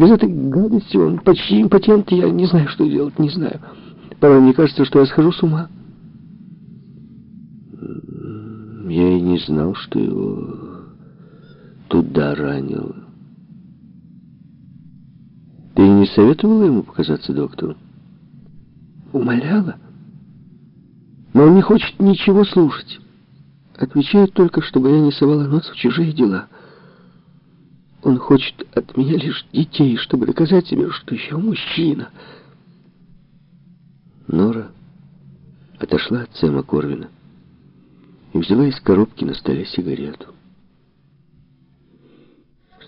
Без этой гадости он почти импотент, я не знаю, что делать, не знаю. Порой мне кажется, что я схожу с ума. Я и не знал, что его туда ранило. Ты не советовала ему показаться доктору? Умоляла. Но он не хочет ничего слушать. Отвечает только, чтобы я не совала нос в чужие дела. Он хочет от меня лишь детей, чтобы доказать себе, что еще мужчина. Нора отошла от Сэма Корвина и взяла из коробки на столе сигарету.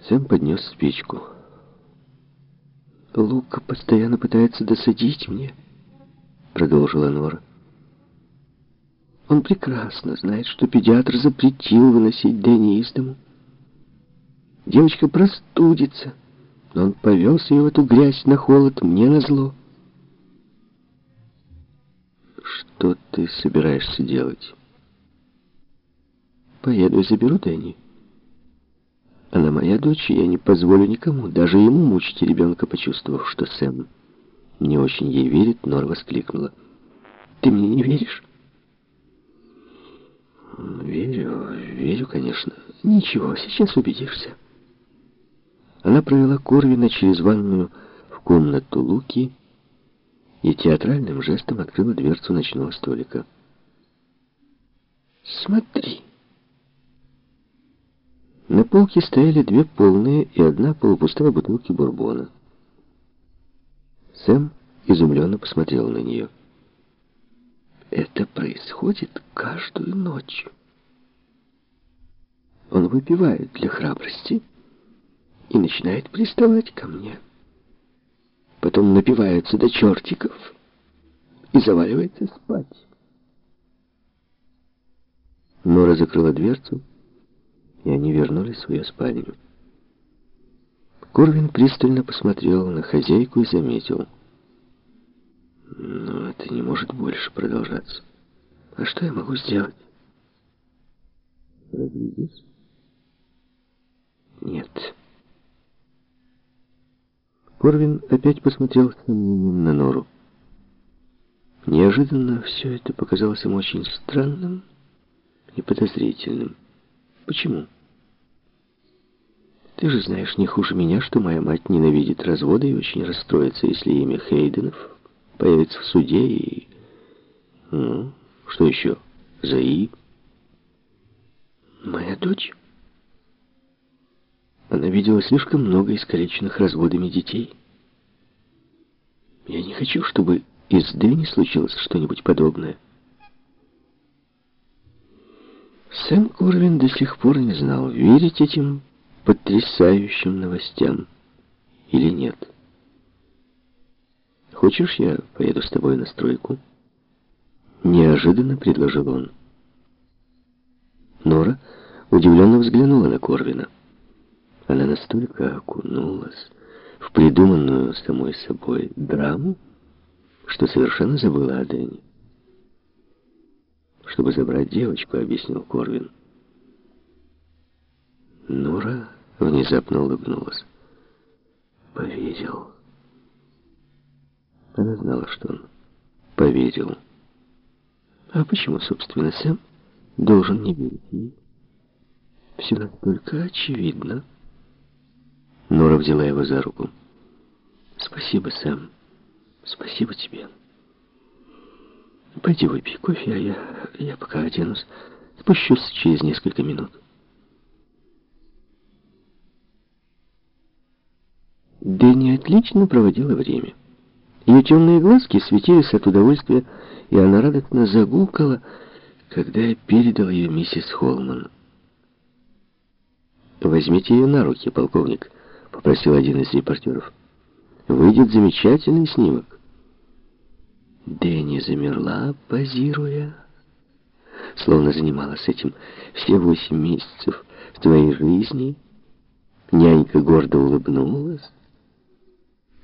Сэм поднес спичку. «Лука постоянно пытается досадить мне», — продолжила Нора. «Он прекрасно знает, что педиатр запретил выносить Дэнни из дому. Девочка простудится, но он повез ее в эту грязь на холод мне назло». «Что ты собираешься делать?» «Поеду и заберу Дэнни». Она моя дочь, и я не позволю никому, даже ему мучить ребенка, почувствовав, что Сэм не очень ей верит, Нор воскликнула. «Ты мне не веришь?» «Верю, верю, конечно. Ничего, сейчас убедишься». Она провела Корвина через ванную в комнату Луки и театральным жестом открыла дверцу ночного столика. «Смотри!» На полке стояли две полные и одна полупустая бутылки бурбона. Сэм изумленно посмотрел на нее. Это происходит каждую ночь. Он выпивает для храбрости и начинает приставать ко мне. Потом напивается до чертиков и заваливается спать. Нора закрыла дверцу, и они вернулись в свою спальню. Корвин пристально посмотрел на хозяйку и заметил. Но это не может больше продолжаться. А что я могу сделать? Разведись? Нет. Корвин опять посмотрел с сомнением на Нору. Неожиданно все это показалось ему очень странным и подозрительным. Почему? Ты же знаешь не хуже меня, что моя мать ненавидит разводы и очень расстроится, если имя Хейденов появится в суде и... Ну, что еще? Заи? Моя дочь? Она видела слишком много искалеченных разводами детей. Я не хочу, чтобы из Дэни случилось что-нибудь подобное. Сэм Корвин до сих пор не знал, верить этим потрясающим новостям или нет. «Хочешь, я поеду с тобой на стройку?» Неожиданно предложил он. Нора удивленно взглянула на Корвина. Она настолько окунулась в придуманную самой собой драму, что совершенно забыла о Дэне чтобы забрать девочку», — объяснил Корвин. Нора внезапно улыбнулась. «Поверил». Она знала, что он поверил. А почему, собственно, Сэм должен не верить ей? Все настолько очевидно. Нора взяла его за руку. «Спасибо, Сэм. Спасибо тебе». Пойди выпей кофе, а я, я пока оденусь. Спущусь через несколько минут. Дэнни отлично проводила время. Ее темные глазки светились от удовольствия, и она радостно загукала, когда я передал ее миссис Холман. «Возьмите ее на руки, полковник», — попросил один из репортеров. «Выйдет замечательный снимок». Дэнни замерла, позируя, словно занималась этим все восемь месяцев своей жизни. Нянька гордо улыбнулась,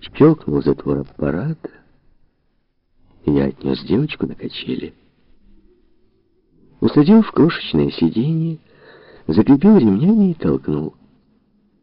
щелкнул затвор аппарата, и я отнес девочку на качели. Усадил в крошечное сиденье, закрепил ремнями и толкнул.